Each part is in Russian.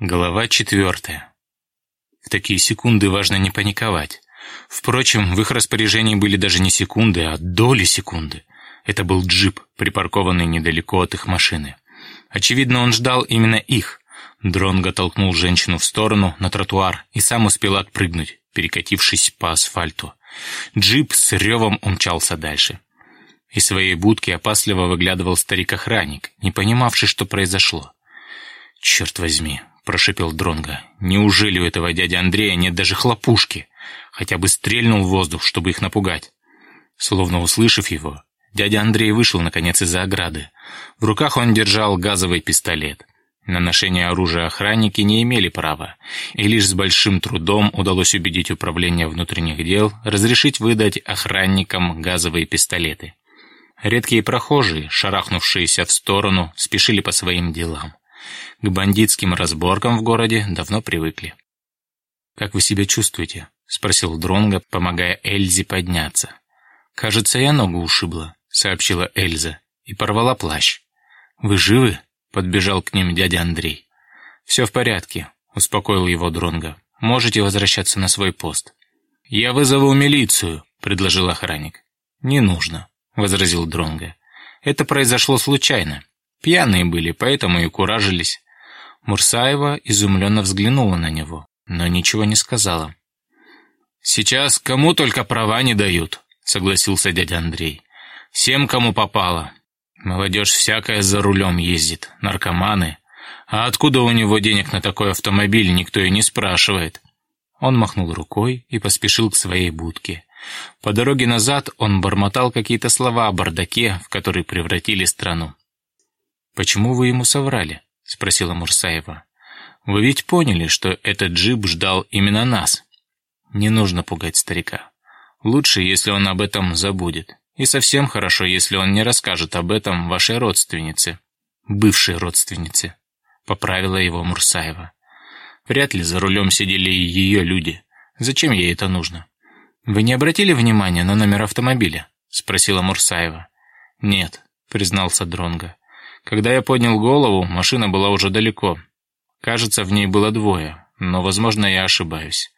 Глава четвертая. В такие секунды важно не паниковать. Впрочем, в их распоряжении были даже не секунды, а доли секунды. Это был джип, припаркованный недалеко от их машины. Очевидно, он ждал именно их. Дронго толкнул женщину в сторону, на тротуар, и сам успел отпрыгнуть, перекатившись по асфальту. Джип с ревом умчался дальше. Из своей будки опасливо выглядывал старик-охранник, не понимавший, что произошло. «Черт возьми, прошипел Дронга. Неужели у этого дяди Андрея нет даже хлопушки? Хотя бы стрельнул в воздух, чтобы их напугать. Словно услышав его, дядя Андрей вышел наконец из-за ограды. В руках он держал газовый пистолет. На ношение оружия охранники не имели права, и лишь с большим трудом удалось убедить управление внутренних дел разрешить выдать охранникам газовые пистолеты. Редкие прохожие, шарахнувшиеся в сторону, спешили по своим делам. К бандитским разборкам в городе давно привыкли. «Как вы себя чувствуете?» — спросил Дронго, помогая Эльзе подняться. «Кажется, я ногу ушибла», — сообщила Эльза и порвала плащ. «Вы живы?» — подбежал к ним дядя Андрей. «Все в порядке», — успокоил его Дронго. «Можете возвращаться на свой пост». «Я вызову милицию», — предложил охранник. «Не нужно», — возразил Дронго. «Это произошло случайно. Пьяные были, поэтому и куражились. Мурсаева изумленно взглянула на него, но ничего не сказала. «Сейчас кому только права не дают», — согласился дядя Андрей. «Всем, кому попало. Молодежь всякая за рулем ездит, наркоманы. А откуда у него денег на такой автомобиль, никто и не спрашивает». Он махнул рукой и поспешил к своей будке. По дороге назад он бормотал какие-то слова о бардаке, в который превратили страну. «Почему вы ему соврали?» — спросила Мурсаева. «Вы ведь поняли, что этот джип ждал именно нас. Не нужно пугать старика. Лучше, если он об этом забудет. И совсем хорошо, если он не расскажет об этом вашей родственнице. Бывшей родственнице», — поправила его Мурсаева. «Вряд ли за рулем сидели и ее люди. Зачем ей это нужно?» «Вы не обратили внимания на номер автомобиля?» — спросила Мурсаева. «Нет», — признался Дронга. Когда я поднял голову, машина была уже далеко. Кажется, в ней было двое, но, возможно, я ошибаюсь.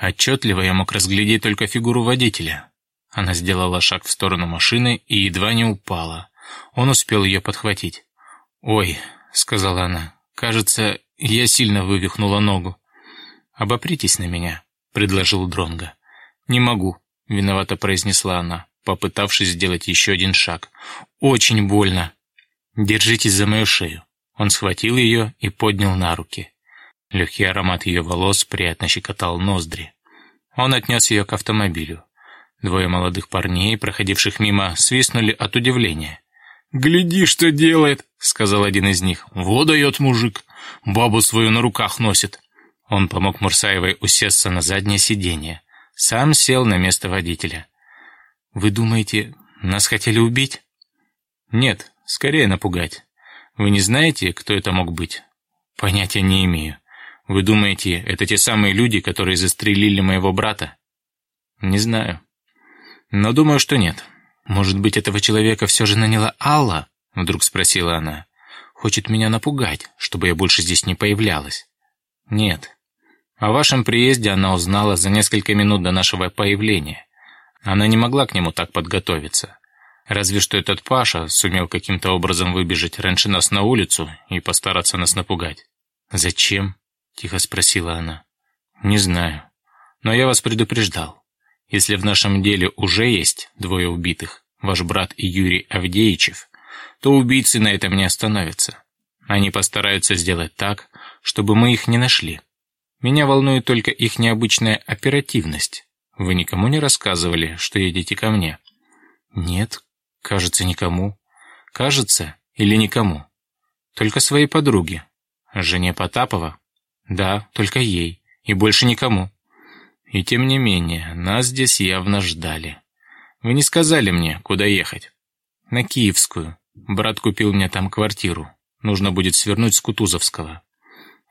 Отчетливо я мог разглядеть только фигуру водителя. Она сделала шаг в сторону машины и едва не упала. Он успел ее подхватить. «Ой», — сказала она, — «кажется, я сильно вывихнула ногу». «Обопритесь на меня», — предложил Дронга. «Не могу», — виновато произнесла она, попытавшись сделать еще один шаг. «Очень больно». «Держитесь за мою шею». Он схватил ее и поднял на руки. Легкий аромат ее волос приятно щекотал ноздри. Он отнес ее к автомобилю. Двое молодых парней, проходивших мимо, свистнули от удивления. «Гляди, что делает!» — сказал один из них. «Вот дает мужик! Бабу свою на руках носит!» Он помог Мурсаевой усесться на заднее сиденье. Сам сел на место водителя. «Вы думаете, нас хотели убить?» «Нет, Скорее напугать. Вы не знаете, кто это мог быть? Понятия не имею. Вы думаете, это те самые люди, которые застрелили моего брата? Не знаю. Но думаю, что нет. Может быть, этого человека все же наняла Алла? Вдруг спросила она. Хочет меня напугать, чтобы я больше здесь не появлялась. Нет. О вашем приезде она узнала за несколько минут до нашего появления. Она не могла к нему так подготовиться. Разве что этот Паша сумел каким-то образом выбежать раньше нас на улицу и постараться нас напугать. «Зачем?» — тихо спросила она. «Не знаю. Но я вас предупреждал. Если в нашем деле уже есть двое убитых, ваш брат и Юрий Авдеичев, то убийцы на этом не остановятся. Они постараются сделать так, чтобы мы их не нашли. Меня волнует только их необычная оперативность. Вы никому не рассказывали, что едете ко мне?» «Нет, Кажется, никому. Кажется или никому. Только своей подруге. Жене Потапова? Да, только ей. И больше никому. И тем не менее, нас здесь явно ждали. Вы не сказали мне, куда ехать. На Киевскую. Брат купил мне там квартиру. Нужно будет свернуть с Кутузовского.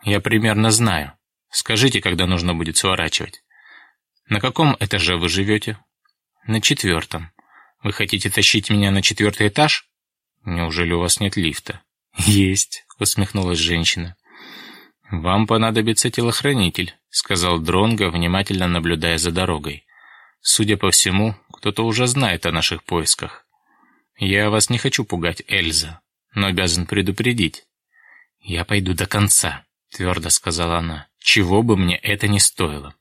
Я примерно знаю. Скажите, когда нужно будет сворачивать. На каком этаже вы живете? На четвертом. Вы хотите тащить меня на четвертый этаж? Неужели у вас нет лифта? Есть, усмехнулась женщина. «Вам понадобится телохранитель», — сказал Дронго, внимательно наблюдая за дорогой. «Судя по всему, кто-то уже знает о наших поисках. Я вас не хочу пугать, Эльза, но обязан предупредить. Я пойду до конца», — твердо сказала она, — «чего бы мне это ни стоило».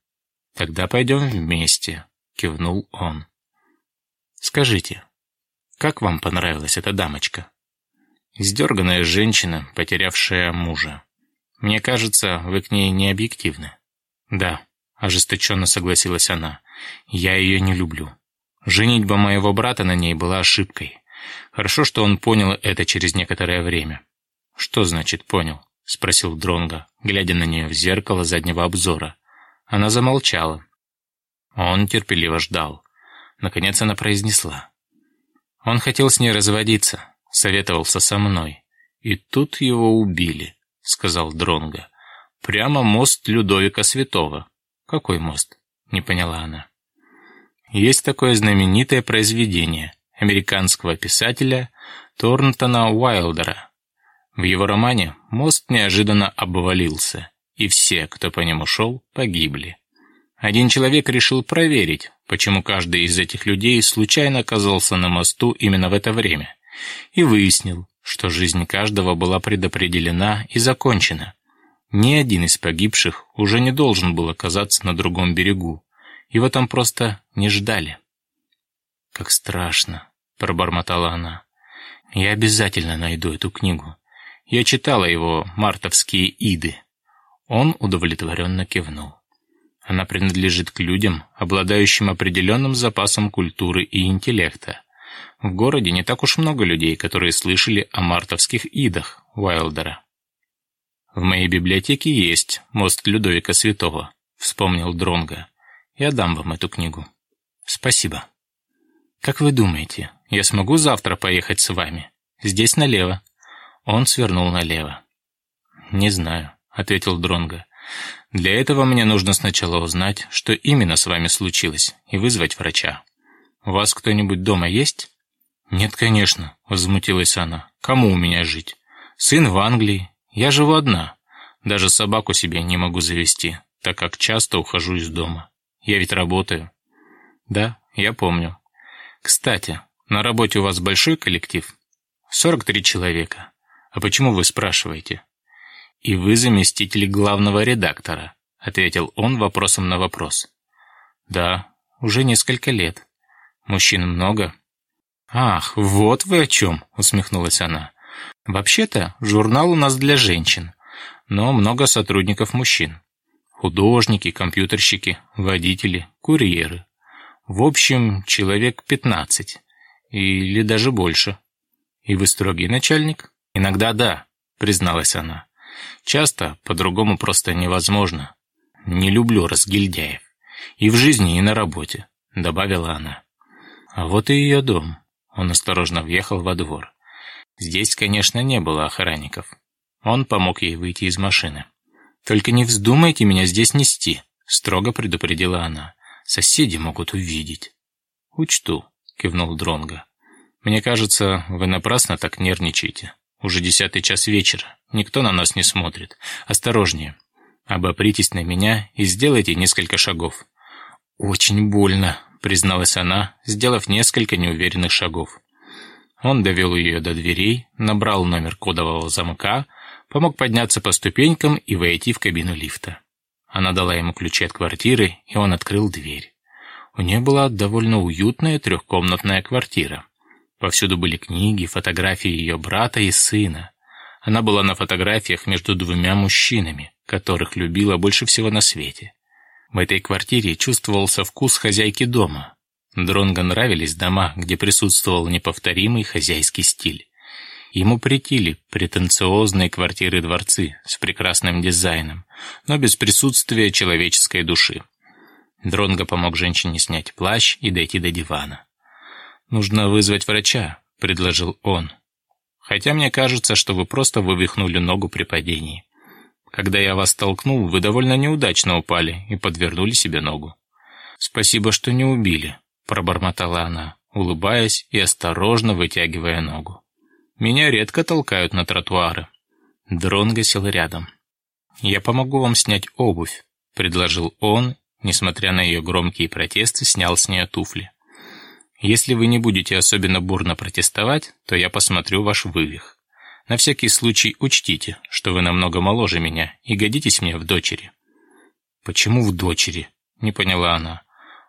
«Тогда пойдем вместе», — кивнул он. «Скажите, как вам понравилась эта дамочка?» «Издерганная женщина, потерявшая мужа. Мне кажется, вы к ней не объективны». «Да», — ожесточенно согласилась она, — «я ее не люблю. Женитьба моего брата на ней была ошибкой. Хорошо, что он понял это через некоторое время». «Что значит «понял»?» — спросил Дронго, глядя на нее в зеркало заднего обзора. Она замолчала. Он терпеливо ждал. Наконец она произнесла. Он хотел с ней разводиться, советовался со мной. И тут его убили, сказал Дронго. Прямо мост Людовика Святого. Какой мост? Не поняла она. Есть такое знаменитое произведение американского писателя Торнтона Уайлдера. В его романе мост неожиданно обвалился, и все, кто по нему шел, погибли. Один человек решил проверить, почему каждый из этих людей случайно оказался на мосту именно в это время, и выяснил, что жизнь каждого была предопределена и закончена. Ни один из погибших уже не должен был оказаться на другом берегу. Его там просто не ждали. «Как страшно», — пробормотала она. «Я обязательно найду эту книгу. Я читала его «Мартовские иды». Он удовлетворенно кивнул. Она принадлежит к людям, обладающим определенным запасом культуры и интеллекта. В городе не так уж много людей, которые слышали о мартовских идах Уайлдера. «В моей библиотеке есть мост Людовика Святого», — вспомнил Дронга. «Я дам вам эту книгу». «Спасибо». «Как вы думаете, я смогу завтра поехать с вами? Здесь налево». Он свернул налево. «Не знаю», — ответил Дронга. Для этого мне нужно сначала узнать, что именно с вами случилось, и вызвать врача. У вас кто-нибудь дома есть? Нет, конечно, возмутилась она. Кому у меня жить? Сын в Англии. Я живу одна. Даже собаку себе не могу завести, так как часто ухожу из дома. Я ведь работаю. Да, я помню. Кстати, на работе у вас большой коллектив? 43 человека. А почему вы спрашиваете? «И вы заместитель главного редактора», — ответил он вопросом на вопрос. «Да, уже несколько лет. Мужчин много». «Ах, вот вы о чем», — усмехнулась она. «Вообще-то журнал у нас для женщин, но много сотрудников мужчин. Художники, компьютерщики, водители, курьеры. В общем, человек пятнадцать. Или даже больше. И вы строгий начальник? Иногда да, призналась она. Часто по-другому просто невозможно. Не люблю разгильдяев. И в жизни, и на работе», — добавила она. А вот и ее дом. Он осторожно въехал во двор. Здесь, конечно, не было охранников. Он помог ей выйти из машины. «Только не вздумайте меня здесь нести», — строго предупредила она. «Соседи могут увидеть». «Учту», — кивнул Дронго. «Мне кажется, вы напрасно так нервничаете. Уже десятый час вечера. Никто на нас не смотрит. Осторожнее. Обопритесь на меня и сделайте несколько шагов». «Очень больно», — призналась она, сделав несколько неуверенных шагов. Он довел ее до дверей, набрал номер кодового замка, помог подняться по ступенькам и войти в кабину лифта. Она дала ему ключи от квартиры, и он открыл дверь. У нее была довольно уютная трехкомнатная квартира. Повсюду были книги, фотографии ее брата и сына. Она была на фотографиях между двумя мужчинами, которых любила больше всего на свете. В этой квартире чувствовался вкус хозяйки дома. Дронго нравились дома, где присутствовал неповторимый хозяйский стиль. Ему претили претенциозные квартиры-дворцы с прекрасным дизайном, но без присутствия человеческой души. Дронго помог женщине снять плащ и дойти до дивана. «Нужно вызвать врача», — предложил он. «Хотя мне кажется, что вы просто вывихнули ногу при падении. Когда я вас толкнул, вы довольно неудачно упали и подвернули себе ногу». «Спасибо, что не убили», — пробормотала она, улыбаясь и осторожно вытягивая ногу. «Меня редко толкают на тротуары». Дронго сел рядом. «Я помогу вам снять обувь», — предложил он, несмотря на ее громкие протесты, снял с нее туфли. «Если вы не будете особенно бурно протестовать, то я посмотрю ваш вывих. На всякий случай учтите, что вы намного моложе меня и годитесь мне в дочери». «Почему в дочери?» — не поняла она.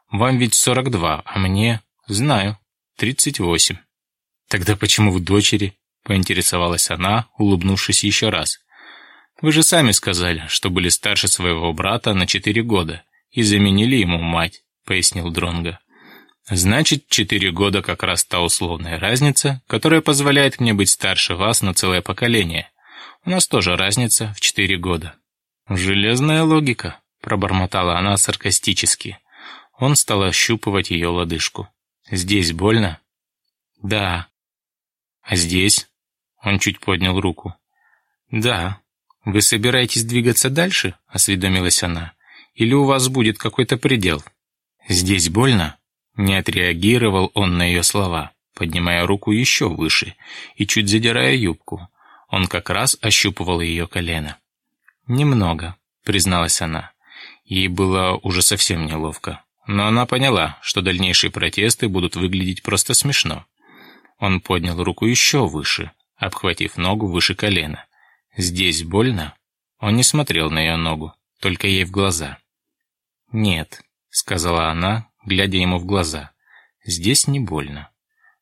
«Вам ведь сорок два, а мне...» «Знаю, тридцать восемь». «Тогда почему в дочери?» — поинтересовалась она, улыбнувшись еще раз. «Вы же сами сказали, что были старше своего брата на четыре года и заменили ему мать», — пояснил Дронго. «Значит, четыре года как раз та условная разница, которая позволяет мне быть старше вас на целое поколение. У нас тоже разница в четыре года». «Железная логика», — пробормотала она саркастически. Он стал ощупывать ее лодыжку. «Здесь больно?» «Да». «А здесь?» Он чуть поднял руку. «Да». «Вы собираетесь двигаться дальше?» — осведомилась она. «Или у вас будет какой-то предел?» «Здесь больно?» Не отреагировал он на ее слова, поднимая руку еще выше и чуть задирая юбку. Он как раз ощупывал ее колено. «Немного», — призналась она. Ей было уже совсем неловко. Но она поняла, что дальнейшие протесты будут выглядеть просто смешно. Он поднял руку еще выше, обхватив ногу выше колена. «Здесь больно?» Он не смотрел на ее ногу, только ей в глаза. «Нет», — сказала она, глядя ему в глаза. «Здесь не больно.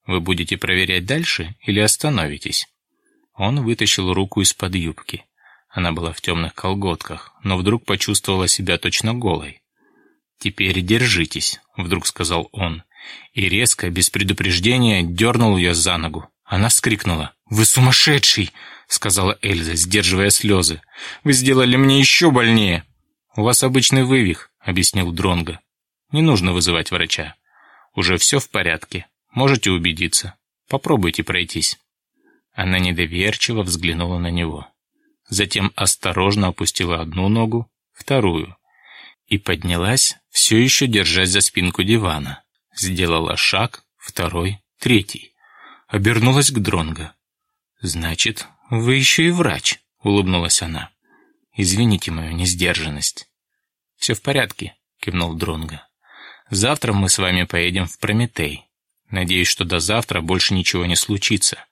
Вы будете проверять дальше или остановитесь?» Он вытащил руку из-под юбки. Она была в темных колготках, но вдруг почувствовала себя точно голой. «Теперь держитесь», — вдруг сказал он. И резко, без предупреждения, дернул ее за ногу. Она вскрикнула. «Вы сумасшедший!» — сказала Эльза, сдерживая слезы. «Вы сделали мне еще больнее!» «У вас обычный вывих», — объяснил Дронго. «Не нужно вызывать врача. Уже все в порядке. Можете убедиться. Попробуйте пройтись». Она недоверчиво взглянула на него. Затем осторожно опустила одну ногу, вторую и поднялась, все еще держась за спинку дивана. Сделала шаг, второй, третий. Обернулась к Дронго. «Значит, вы еще и врач», — улыбнулась она. «Извините мою несдержанность». «Все в порядке», — кивнул Дронго. «Завтра мы с вами поедем в Прометей. Надеюсь, что до завтра больше ничего не случится.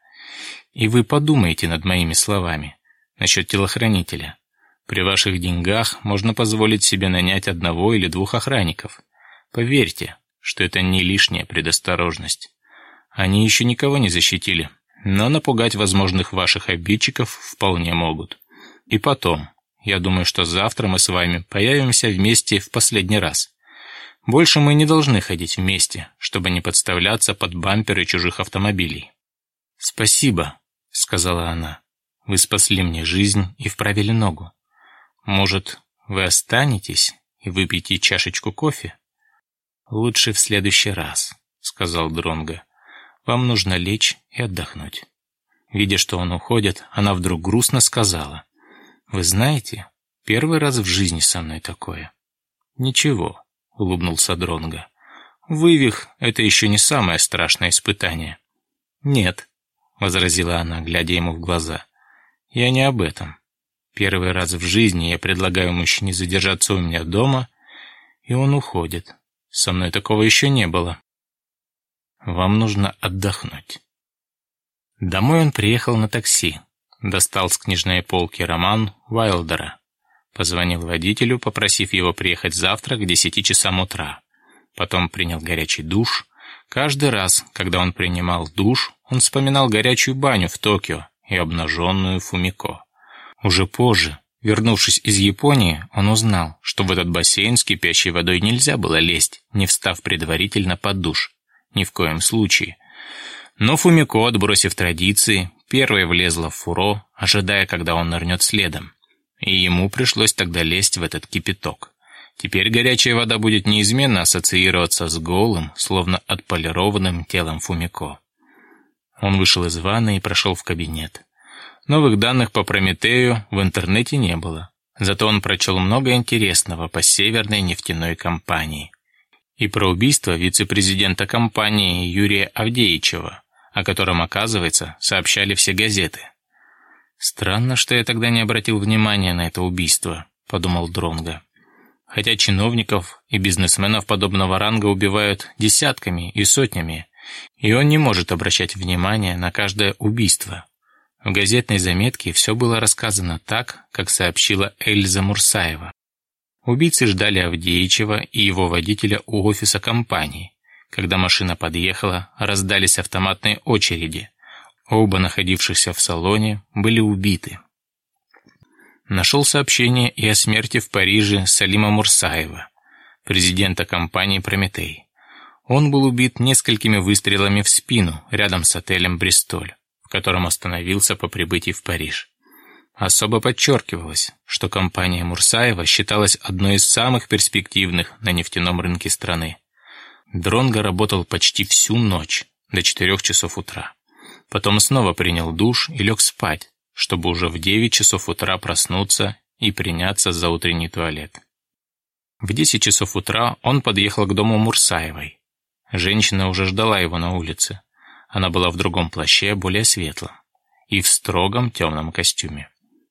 И вы подумаете над моими словами насчет телохранителя. При ваших деньгах можно позволить себе нанять одного или двух охранников. Поверьте, что это не лишняя предосторожность. Они еще никого не защитили, но напугать возможных ваших обидчиков вполне могут. И потом, я думаю, что завтра мы с вами появимся вместе в последний раз. Больше мы не должны ходить вместе, чтобы не подставляться под бамперы чужих автомобилей. «Спасибо», — сказала она. «Вы спасли мне жизнь и вправили ногу. Может, вы останетесь и выпьете чашечку кофе? Лучше в следующий раз, сказал Дронго. Вам нужно лечь и отдохнуть. Видя, что он уходит, она вдруг грустно сказала. «Вы знаете, первый раз в жизни со мной такое». «Ничего», — улыбнулся Дронго. «Вывих — это еще не самое страшное испытание». «Нет», — возразила она, глядя ему в глаза. «Я не об этом. Первый раз в жизни я предлагаю мужчине задержаться у меня дома, и он уходит. Со мной такого еще не было. Вам нужно отдохнуть. Домой он приехал на такси. Достал с книжной полки роман Уайлдера. Позвонил водителю, попросив его приехать завтра к десяти часам утра. Потом принял горячий душ. Каждый раз, когда он принимал душ, он вспоминал горячую баню в Токио и обнаженную Фумико. Уже позже, вернувшись из Японии, он узнал, что в этот бассейн с кипящей водой нельзя было лезть, не встав предварительно под душ. Ни в коем случае. Но Фумико, отбросив традиции, первой влезла в фуро, ожидая, когда он нырнет следом. И ему пришлось тогда лезть в этот кипяток. Теперь горячая вода будет неизменно ассоциироваться с голым, словно отполированным телом Фумико. Он вышел из ванны и прошел в кабинет. Новых данных по Прометею в интернете не было. Зато он прочел много интересного по Северной нефтяной компании. И про убийство вице-президента компании Юрия Авдеичева, о котором, оказывается, сообщали все газеты. Странно, что я тогда не обратил внимания на это убийство, подумал Дронга. Хотя чиновников и бизнесменов подобного ранга убивают десятками и сотнями, и он не может обращать внимание на каждое убийство. В газетной заметке все было рассказано так, как сообщила Эльза Мурсаева. Убийцы ждали Авдеичева и его водителя у офиса компании. Когда машина подъехала, раздались автоматные очереди. Оба находившихся в салоне были убиты. Нашел сообщение и о смерти в Париже Салима Мурсаева, президента компании «Прометей». Он был убит несколькими выстрелами в спину рядом с отелем «Бристоль» котором остановился по прибытии в Париж. Особо подчеркивалось, что компания Мурсаева считалась одной из самых перспективных на нефтяном рынке страны. Дронго работал почти всю ночь, до 4 часов утра. Потом снова принял душ и лег спать, чтобы уже в 9 часов утра проснуться и приняться за утренний туалет. В 10 часов утра он подъехал к дому Мурсаевой. Женщина уже ждала его на улице. Она была в другом плаще, более светлом, и в строгом темном костюме.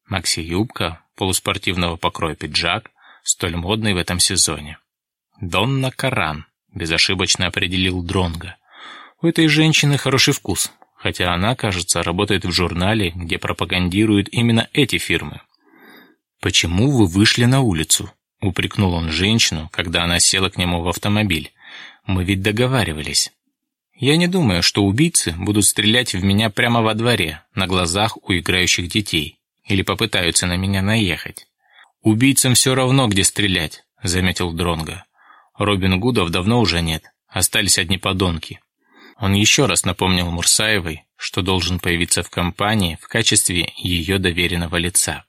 Макси-юбка, полуспортивного покроя пиджак, столь модный в этом сезоне. «Донна Каран», — безошибочно определил Дронга. «У этой женщины хороший вкус, хотя она, кажется, работает в журнале, где пропагандируют именно эти фирмы». «Почему вы вышли на улицу?» — упрекнул он женщину, когда она села к нему в автомобиль. «Мы ведь договаривались». Я не думаю, что убийцы будут стрелять в меня прямо во дворе, на глазах у играющих детей, или попытаются на меня наехать. Убийцам все равно, где стрелять, заметил Дронга. Робин Гудов давно уже нет, остались одни подонки. Он еще раз напомнил Мурсаевой, что должен появиться в компании в качестве ее доверенного лица.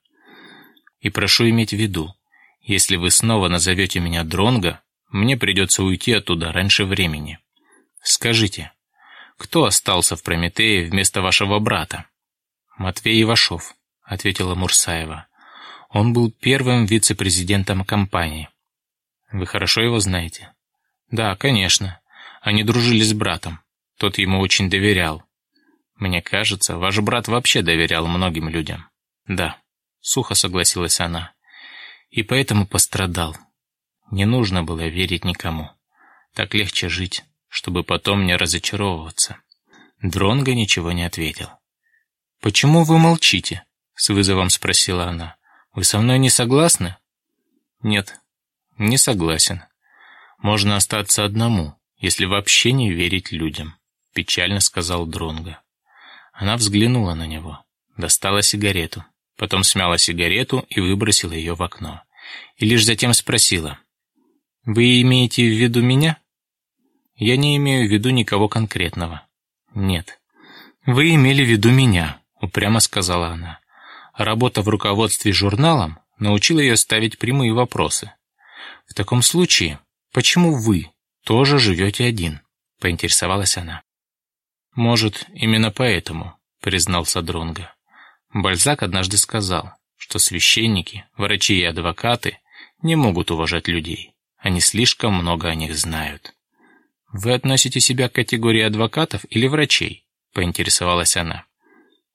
И прошу иметь в виду, если вы снова назовете меня Дронга, мне придется уйти оттуда раньше времени. Скажите, кто остался в Прометее вместо вашего брата? Матвей Ивашов, ответила Мурсаева. Он был первым вице-президентом компании. Вы хорошо его знаете? Да, конечно. Они дружили с братом. Тот ему очень доверял. Мне кажется, ваш брат вообще доверял многим людям. Да, сухо согласилась она. И поэтому пострадал. Не нужно было верить никому. Так легче жить чтобы потом не разочаровываться. Дронго ничего не ответил. «Почему вы молчите?» — с вызовом спросила она. «Вы со мной не согласны?» «Нет, не согласен. Можно остаться одному, если вообще не верить людям», — печально сказал Дронго. Она взглянула на него, достала сигарету, потом смяла сигарету и выбросила ее в окно. И лишь затем спросила. «Вы имеете в виду меня?» Я не имею в виду никого конкретного. Нет. Вы имели в виду меня, упрямо сказала она. Работа в руководстве журналом научила ее ставить прямые вопросы. В таком случае, почему вы тоже живете один? Поинтересовалась она. Может, именно поэтому, признался Дронго. Бальзак однажды сказал, что священники, врачи и адвокаты не могут уважать людей. Они слишком много о них знают. «Вы относите себя к категории адвокатов или врачей?» — поинтересовалась она.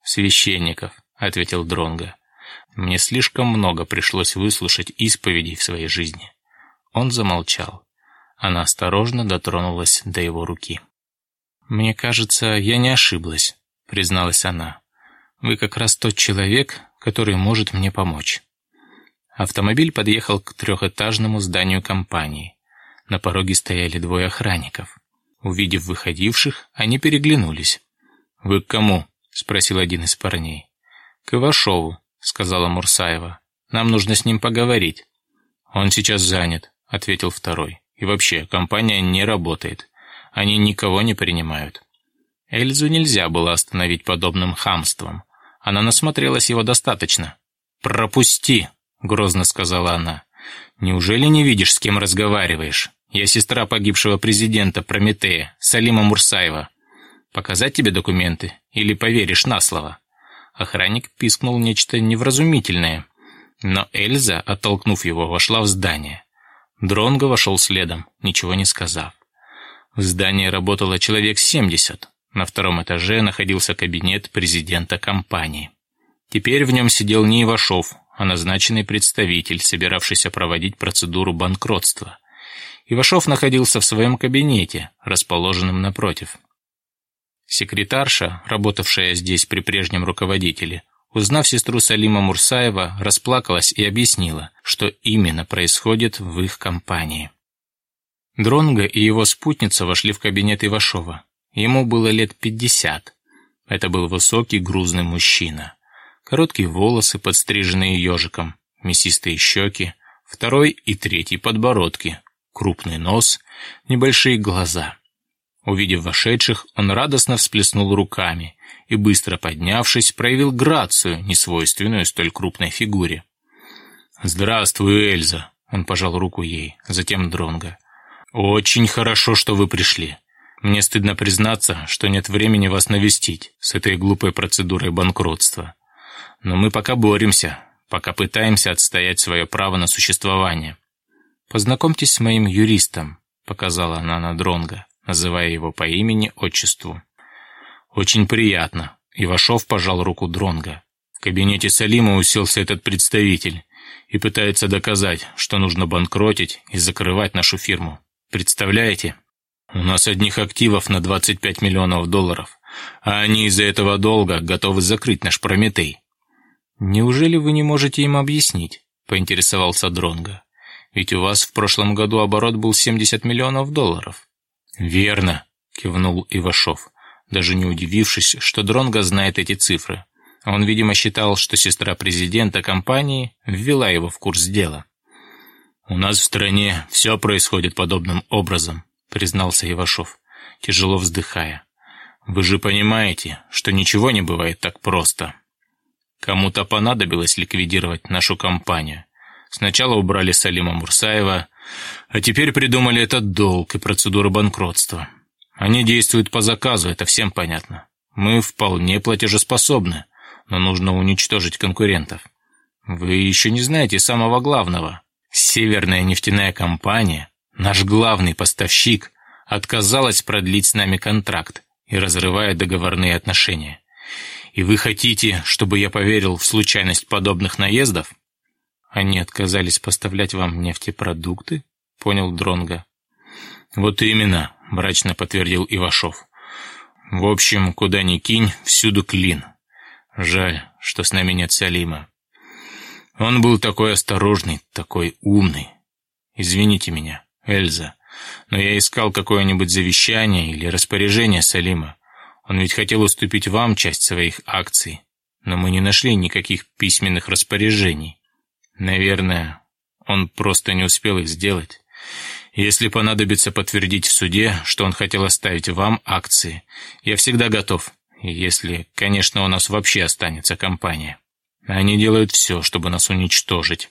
«Священников», — ответил Дронго. «Мне слишком много пришлось выслушать исповедей в своей жизни». Он замолчал. Она осторожно дотронулась до его руки. «Мне кажется, я не ошиблась», — призналась она. «Вы как раз тот человек, который может мне помочь». Автомобиль подъехал к трехэтажному зданию компании. На пороге стояли двое охранников. Увидев выходивших, они переглянулись. «Вы к кому?» — спросил один из парней. «К Ивашову», — сказала Мурсаева. «Нам нужно с ним поговорить». «Он сейчас занят», — ответил второй. «И вообще, компания не работает. Они никого не принимают». Эльзу нельзя было остановить подобным хамством. Она насмотрелась его достаточно. «Пропусти!» — грозно сказала она. «Неужели не видишь, с кем разговариваешь?» Я сестра погибшего президента Прометея, Салима Мурсаева. Показать тебе документы или поверишь на слово?» Охранник пискнул нечто невразумительное, но Эльза, оттолкнув его, вошла в здание. Дронго вошел следом, ничего не сказав. В здании работало человек семьдесят. На втором этаже находился кабинет президента компании. Теперь в нем сидел не Ивашов, а назначенный представитель, собиравшийся проводить процедуру банкротства. Ивашов находился в своем кабинете, расположенном напротив. Секретарша, работавшая здесь при прежнем руководителе, узнав сестру Салима Мурсаева, расплакалась и объяснила, что именно происходит в их компании. Дронго и его спутница вошли в кабинет Ивашова. Ему было лет пятьдесят. Это был высокий грузный мужчина. Короткие волосы, подстриженные ежиком, мясистые щеки, второй и третий подбородки, крупный нос, небольшие глаза. Увидев вошедших, он радостно всплеснул руками и, быстро поднявшись, проявил грацию, несвойственную столь крупной фигуре. «Здравствуй, Эльза!» — он пожал руку ей, затем Дронга. «Очень хорошо, что вы пришли. Мне стыдно признаться, что нет времени вас навестить с этой глупой процедурой банкротства. Но мы пока боремся, пока пытаемся отстоять свое право на существование. «Познакомьтесь с моим юристом», — показала она на Дронга, называя его по имени-отчеству. «Очень приятно», — Ивашов пожал руку Дронга. В кабинете Салима уселся этот представитель и пытается доказать, что нужно банкротить и закрывать нашу фирму. Представляете? У нас одних активов на 25 миллионов долларов, а они из-за этого долга готовы закрыть наш Прометей. «Неужели вы не можете им объяснить?» — поинтересовался Дронга. «Ведь у вас в прошлом году оборот был 70 миллионов долларов». «Верно», — кивнул Ивашов, даже не удивившись, что Дронга знает эти цифры. Он, видимо, считал, что сестра президента компании ввела его в курс дела. «У нас в стране все происходит подобным образом», — признался Ивашов, тяжело вздыхая. «Вы же понимаете, что ничего не бывает так просто». Кому-то понадобилось ликвидировать нашу компанию. Сначала убрали Салима Мурсаева, а теперь придумали этот долг и процедуру банкротства. Они действуют по заказу, это всем понятно. Мы вполне платежеспособны, но нужно уничтожить конкурентов. Вы еще не знаете самого главного. Северная нефтяная компания, наш главный поставщик, отказалась продлить с нами контракт и разрывает договорные отношения. И вы хотите, чтобы я поверил в случайность подобных наездов? Они отказались поставлять вам нефтепродукты? Понял Дронга. Вот именно, мрачно подтвердил Ивашов. В общем, куда ни кинь, всюду клин. Жаль, что с нами нет Салима. Он был такой осторожный, такой умный. Извините меня, Эльза, но я искал какое-нибудь завещание или распоряжение Салима. Он ведь хотел уступить вам часть своих акций, но мы не нашли никаких письменных распоряжений. Наверное, он просто не успел их сделать. Если понадобится подтвердить в суде, что он хотел оставить вам акции, я всегда готов, если, конечно, у нас вообще останется компания. Они делают все, чтобы нас уничтожить.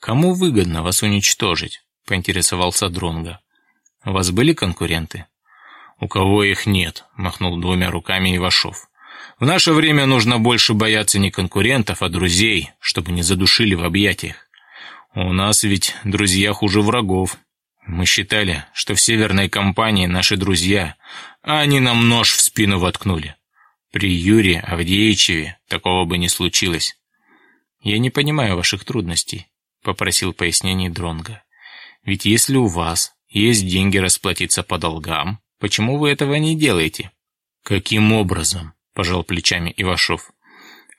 Кому выгодно вас уничтожить? Поинтересовался Дронга. У вас были конкуренты? «У кого их нет», — махнул двумя руками Ивашов. «В наше время нужно больше бояться не конкурентов, а друзей, чтобы не задушили в объятиях. У нас ведь друзья хуже врагов. Мы считали, что в северной компании наши друзья, а они нам нож в спину воткнули. При Юрии Авдеичеве такого бы не случилось». «Я не понимаю ваших трудностей», — попросил пояснений Дронга. «Ведь если у вас есть деньги расплатиться по долгам, Почему вы этого не делаете?» «Каким образом?» – пожал плечами Ивашов.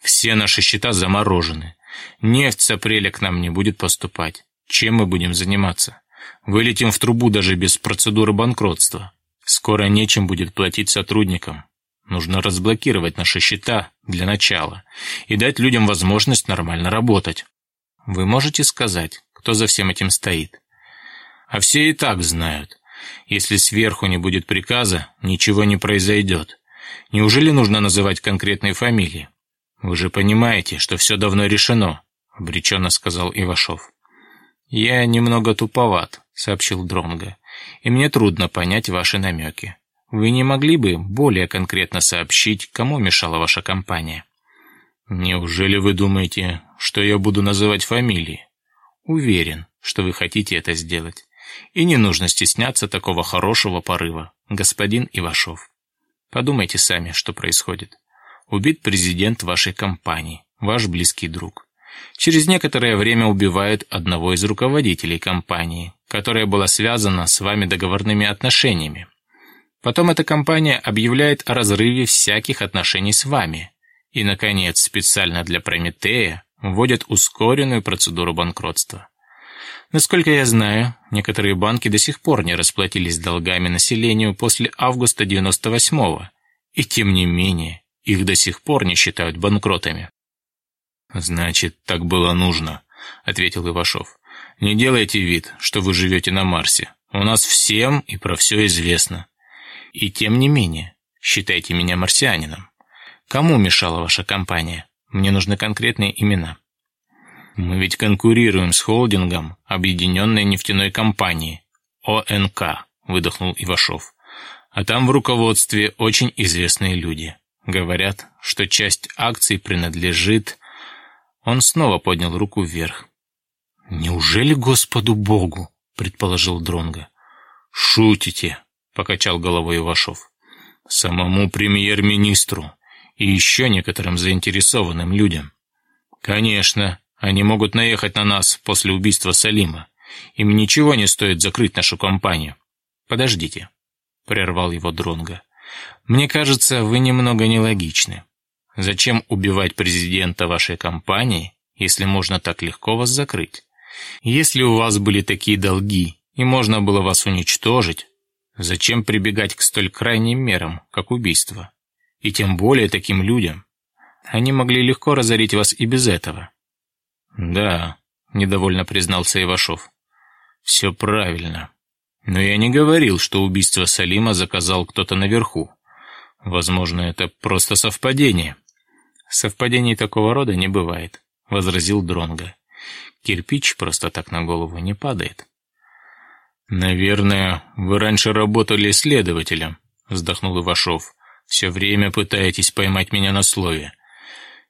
«Все наши счета заморожены. Нефть с апреля к нам не будет поступать. Чем мы будем заниматься? Вылетим в трубу даже без процедуры банкротства. Скоро нечем будет платить сотрудникам. Нужно разблокировать наши счета для начала и дать людям возможность нормально работать. Вы можете сказать, кто за всем этим стоит? А все и так знают. Если сверху не будет приказа, ничего не произойдет. Неужели нужно называть конкретные фамилии? Вы же понимаете, что все давно решено, обреченно сказал Ивашов. Я немного туповат, сообщил Дронга, и мне трудно понять ваши намеки. Вы не могли бы более конкретно сообщить, кому мешала ваша компания? Неужели вы думаете, что я буду называть фамилии? Уверен, что вы хотите это сделать. И не нужно стесняться такого хорошего порыва, господин Ивашов. Подумайте сами, что происходит. Убит президент вашей компании, ваш близкий друг. Через некоторое время убивают одного из руководителей компании, которая была связана с вами договорными отношениями. Потом эта компания объявляет о разрыве всяких отношений с вами. И, наконец, специально для Прометея вводят ускоренную процедуру банкротства. Насколько я знаю, некоторые банки до сих пор не расплатились долгами населению после августа 98-го, и тем не менее их до сих пор не считают банкротами. «Значит, так было нужно», — ответил Ивашов. «Не делайте вид, что вы живете на Марсе. У нас всем и про все известно. И тем не менее, считайте меня марсианином. Кому мешала ваша компания? Мне нужны конкретные имена. Мы ведь конкурируем с холдингом Объединенной нефтяной компании, ОНК, выдохнул Ивашов. А там в руководстве очень известные люди. Говорят, что часть акций принадлежит... Он снова поднял руку вверх. «Неужели Господу Богу?» — предположил Дронга. «Шутите», покачал головой Ивашов. Самому премьер-министру и еще некоторым заинтересованным людям. Конечно, они могут наехать на нас после убийства Салима. Им ничего не стоит закрыть нашу компанию. Подождите, прервал его Дронга. Мне кажется, вы немного нелогичны. Зачем убивать президента вашей компании, если можно так легко вас закрыть? Если у вас были такие долги, и можно было вас уничтожить, Зачем прибегать к столь крайним мерам, как убийство? И тем более таким людям. Они могли легко разорить вас и без этого. Да, недовольно признался Ивашов. Все правильно. Но я не говорил, что убийство Салима заказал кто-то наверху. Возможно, это просто совпадение. Совпадений такого рода не бывает, возразил Дронга. Кирпич просто так на голову не падает. «Наверное, вы раньше работали следователем», — вздохнул Ивашов. «Все время пытаетесь поймать меня на слове.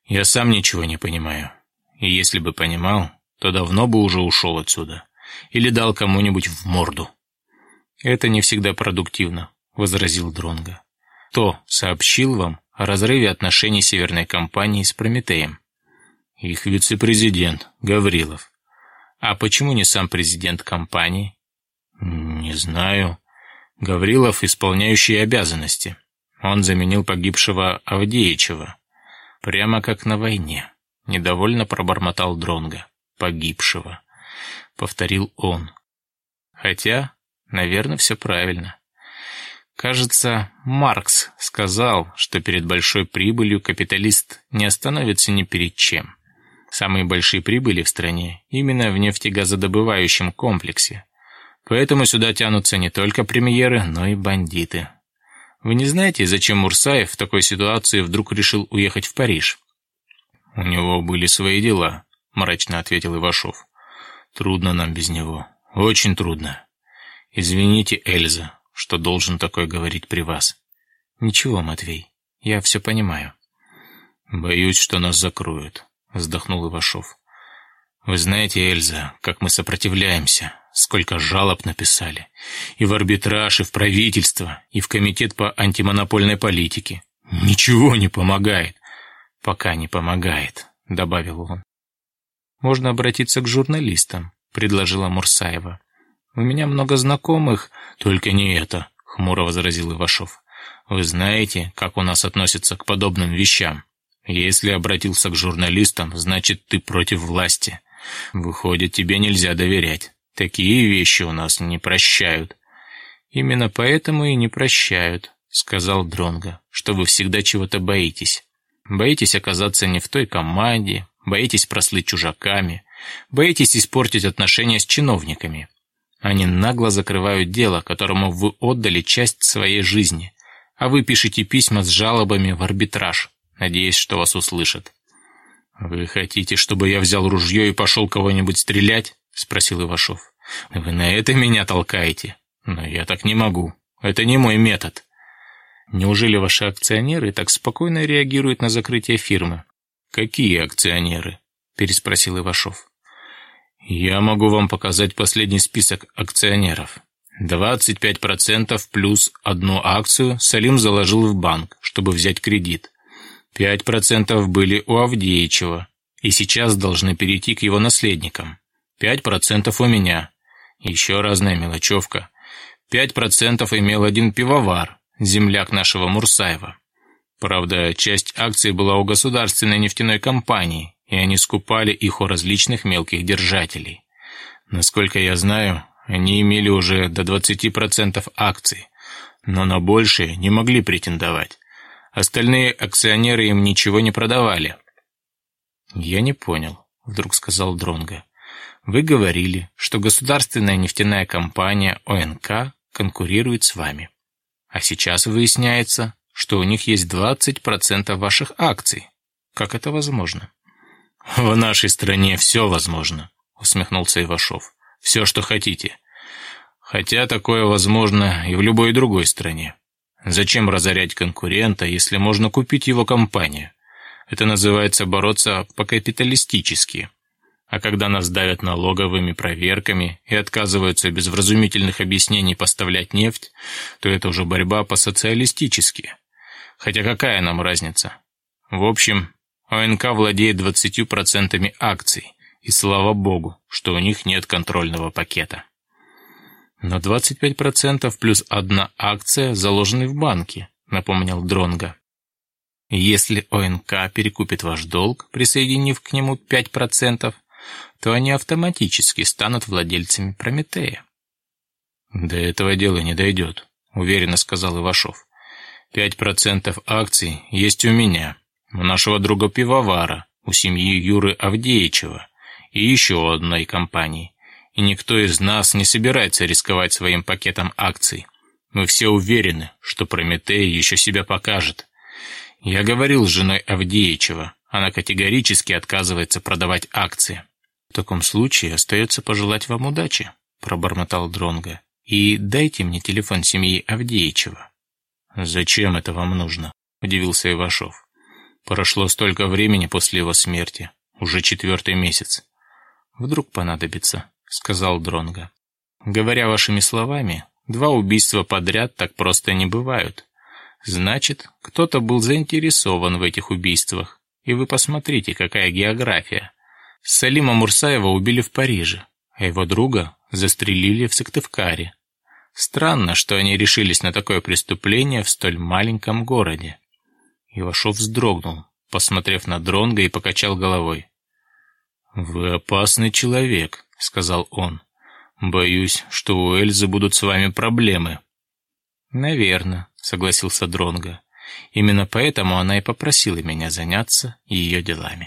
Я сам ничего не понимаю. И если бы понимал, то давно бы уже ушел отсюда. Или дал кому-нибудь в морду». «Это не всегда продуктивно», — возразил Дронга. «Кто сообщил вам о разрыве отношений северной компании с Прометеем?» «Их вице-президент, Гаврилов». «А почему не сам президент компании?» «Не знаю. Гаврилов, исполняющий обязанности. Он заменил погибшего Авдеичева. Прямо как на войне. Недовольно пробормотал Дронга. Погибшего. Повторил он. Хотя, наверное, все правильно. Кажется, Маркс сказал, что перед большой прибылью капиталист не остановится ни перед чем. Самые большие прибыли в стране именно в нефтегазодобывающем комплексе. Поэтому сюда тянутся не только премьеры, но и бандиты. Вы не знаете, зачем Мурсаев в такой ситуации вдруг решил уехать в Париж? У него были свои дела, мрачно ответил Ивашов. Трудно нам без него. Очень трудно. Извините, Эльза, что должен такое говорить при вас. Ничего, Матвей, я все понимаю. Боюсь, что нас закроют, вздохнул Ивашов. Вы знаете, Эльза, как мы сопротивляемся, сколько жалоб написали. И в арбитраж, и в правительство, и в комитет по антимонопольной политике. Ничего не помогает. Пока не помогает, добавил он. Можно обратиться к журналистам, предложила Мурсаева. У меня много знакомых, только не это, хмуро возразил Ивашов. Вы знаете, как у нас относятся к подобным вещам? Если обратился к журналистам, значит, ты против власти. Выходит, тебе нельзя доверять. Такие вещи у нас не прощают. Именно поэтому и не прощают, сказал Дронга, что вы всегда чего-то боитесь. Боитесь оказаться не в той команде, боитесь прослыть чужаками, боитесь испортить отношения с чиновниками. Они нагло закрывают дело, которому вы отдали часть своей жизни, а вы пишете письма с жалобами в арбитраж, надеясь, что вас услышат. «Вы хотите, чтобы я взял ружье и пошел кого-нибудь стрелять?» — спросил Ивашов. «Вы на это меня толкаете? Но я так не могу. Это не мой метод». «Неужели ваши акционеры так спокойно реагируют на закрытие фирмы?» «Какие акционеры?» — переспросил Ивашов. «Я могу вам показать последний список акционеров. 25% плюс одну акцию Салим заложил в банк, чтобы взять кредит. Пять процентов были у Авдеичева, и сейчас должны перейти к его наследникам. Пять процентов у меня. Еще разная мелочевка. Пять процентов имел один пивовар, земляк нашего Мурсаева. Правда, часть акций была у государственной нефтяной компании, и они скупали их у различных мелких держателей. Насколько я знаю, они имели уже до 20% акций, но на большее не могли претендовать. Остальные акционеры им ничего не продавали. Я не понял, вдруг сказал Дронга. Вы говорили, что государственная нефтяная компания ОНК конкурирует с вами. А сейчас выясняется, что у них есть 20% ваших акций. Как это возможно? В нашей стране все возможно, усмехнулся Ивашов. Все, что хотите. Хотя такое возможно и в любой другой стране. Зачем разорять конкурента, если можно купить его компанию? Это называется бороться по-капиталистически. А когда нас давят налоговыми проверками и отказываются без вразумительных объяснений поставлять нефть, то это уже борьба по-социалистически. Хотя какая нам разница? В общем, ОНК владеет 20% акций, и слава богу, что у них нет контрольного пакета. «Но 25% плюс одна акция заложены в банке», — напомнил Дронга. «Если ОНК перекупит ваш долг, присоединив к нему 5%, то они автоматически станут владельцами Прометея». «До этого дела не дойдет», — уверенно сказал Ивашов. «Пять процентов акций есть у меня, у нашего друга пивовара, у семьи Юры Авдеичева и еще одной компании и никто из нас не собирается рисковать своим пакетом акций. Мы все уверены, что Прометей еще себя покажет. Я говорил с женой Авдеичева, она категорически отказывается продавать акции. В таком случае остается пожелать вам удачи, пробормотал Дронга. И дайте мне телефон семьи Авдеичева. Зачем это вам нужно? удивился Ивашов. Прошло столько времени после его смерти, уже четвертый месяц. Вдруг понадобится, — сказал Дронга. «Говоря вашими словами, два убийства подряд так просто не бывают. Значит, кто-то был заинтересован в этих убийствах. И вы посмотрите, какая география. Салима Мурсаева убили в Париже, а его друга застрелили в Сыктывкаре. Странно, что они решились на такое преступление в столь маленьком городе». Ивашов вздрогнул, посмотрев на Дронга и покачал головой. «Вы опасный человек», — сказал он. «Боюсь, что у Эльзы будут с вами проблемы». «Наверно», — согласился Дронго. «Именно поэтому она и попросила меня заняться ее делами».